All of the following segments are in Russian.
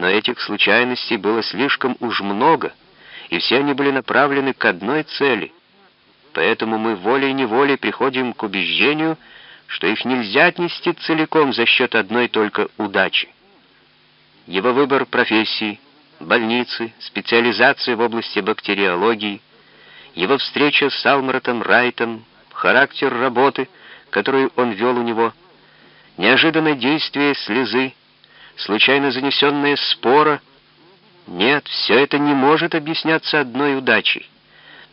Но этих случайностей было слишком уж много, и все они были направлены к одной цели. Поэтому мы волей-неволей приходим к убеждению, что их нельзя отнести целиком за счет одной только удачи. Его выбор профессии, больницы, специализация в области бактериологии, его встреча с Алмратом Райтом, характер работы, которую он вел у него, неожиданное действие слезы, случайно занесенная спора. Нет, все это не может объясняться одной удачей.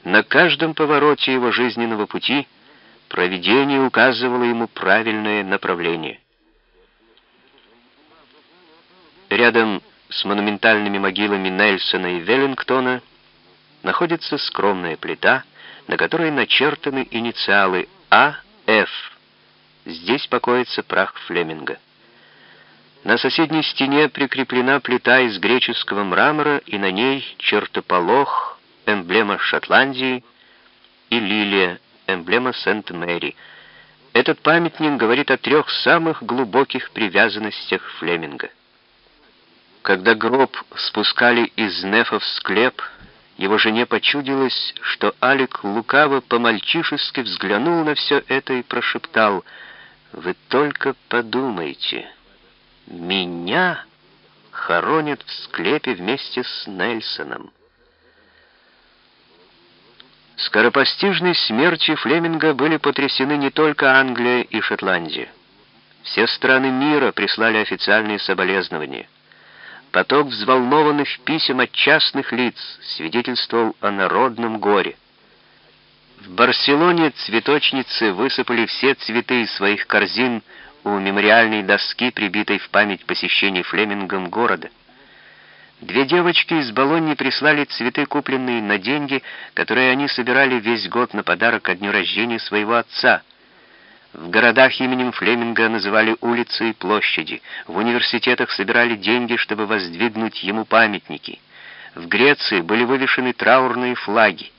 На каждом повороте его жизненного пути провидение указывало ему правильное направление. Рядом с монументальными могилами Нельсона и Веллингтона находится скромная плита, на которой начертаны инициалы А.Ф. Здесь покоится прах Флеминга. На соседней стене прикреплена плита из греческого мрамора, и на ней чертополох, эмблема Шотландии, и лилия, эмблема Сент-Мэри. Этот памятник говорит о трех самых глубоких привязанностях Флеминга. Когда гроб спускали из Нефа в склеп, его жене почудилось, что Алик лукаво по-мальчишески взглянул на все это и прошептал «Вы только подумайте». Меня хоронят в склепе вместе с Нельсоном. Скоропостижной смертью Флеминга были потрясены не только Англия и Шотландия. Все страны мира прислали официальные соболезнования. Поток взволнованных писем от частных лиц свидетельствовал о народном горе. В Барселоне цветочницы высыпали все цветы из своих корзин у мемориальной доски, прибитой в память посещений Флемингом города. Две девочки из Болоньи прислали цветы, купленные на деньги, которые они собирали весь год на подарок ко дню рождения своего отца. В городах именем Флеминга называли улицы и площади, в университетах собирали деньги, чтобы воздвигнуть ему памятники. В Греции были вывешены траурные флаги.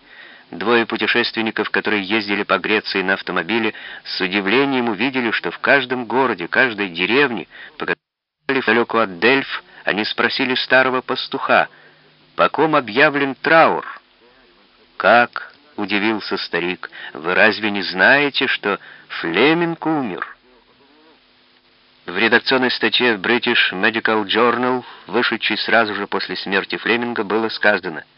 Двое путешественников, которые ездили по Греции на автомобиле, с удивлением увидели, что в каждом городе, каждой деревне, по которой далеко от Дельф, они спросили старого пастуха, по ком объявлен траур. «Как?» — удивился старик. «Вы разве не знаете, что Флеминг умер?» В редакционной статье в British Medical Journal, вышедшей сразу же после смерти Флеминга, было сказано —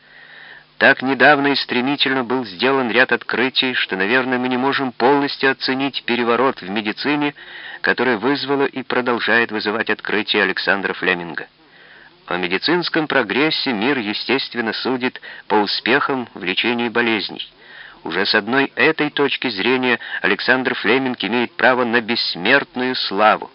так недавно и стремительно был сделан ряд открытий, что, наверное, мы не можем полностью оценить переворот в медицине, который вызвало и продолжает вызывать открытие Александра Флеминга. О медицинском прогрессе мир, естественно, судит по успехам в лечении болезней. Уже с одной этой точки зрения Александр Флеминг имеет право на бессмертную славу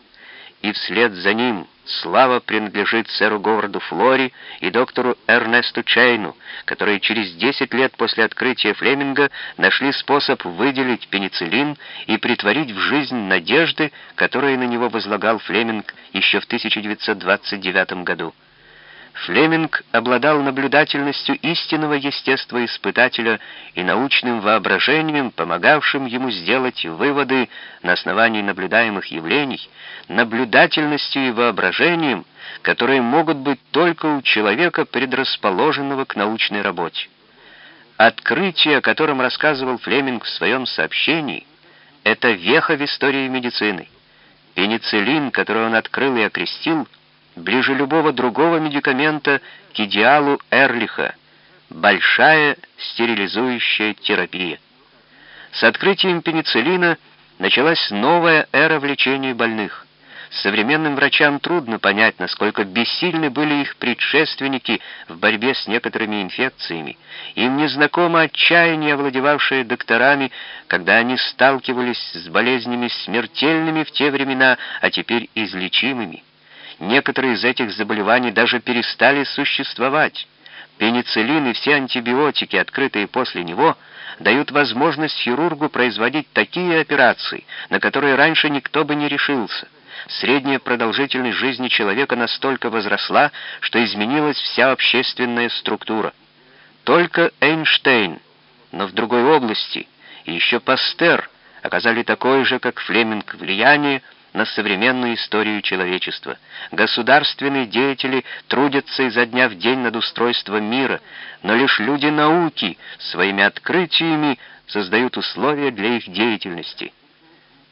и вслед за ним слава принадлежит сэру Говарду Флори и доктору Эрнесту Чейну, которые через 10 лет после открытия Флеминга нашли способ выделить пенициллин и притворить в жизнь надежды, которые на него возлагал Флеминг еще в 1929 году. Флеминг обладал наблюдательностью истинного естествоиспытателя и научным воображением, помогавшим ему сделать выводы на основании наблюдаемых явлений, наблюдательностью и воображением, которые могут быть только у человека, предрасположенного к научной работе. Открытие, о котором рассказывал Флеминг в своем сообщении, это веха в истории медицины. Пенициллин, который он открыл и окрестил, ближе любого другого медикамента к идеалу Эрлиха – большая стерилизующая терапия. С открытием пенициллина началась новая эра в лечении больных. Современным врачам трудно понять, насколько бессильны были их предшественники в борьбе с некоторыми инфекциями. Им незнакомо отчаяние, овладевавшее докторами, когда они сталкивались с болезнями смертельными в те времена, а теперь излечимыми. Некоторые из этих заболеваний даже перестали существовать. Пенициллин и все антибиотики, открытые после него, дают возможность хирургу производить такие операции, на которые раньше никто бы не решился. Средняя продолжительность жизни человека настолько возросла, что изменилась вся общественная структура. Только Эйнштейн, но в другой области, и еще Пастер оказали такое же, как Флеминг, влияние на современную историю человечества. Государственные деятели трудятся изо дня в день над устройством мира, но лишь люди науки своими открытиями создают условия для их деятельности –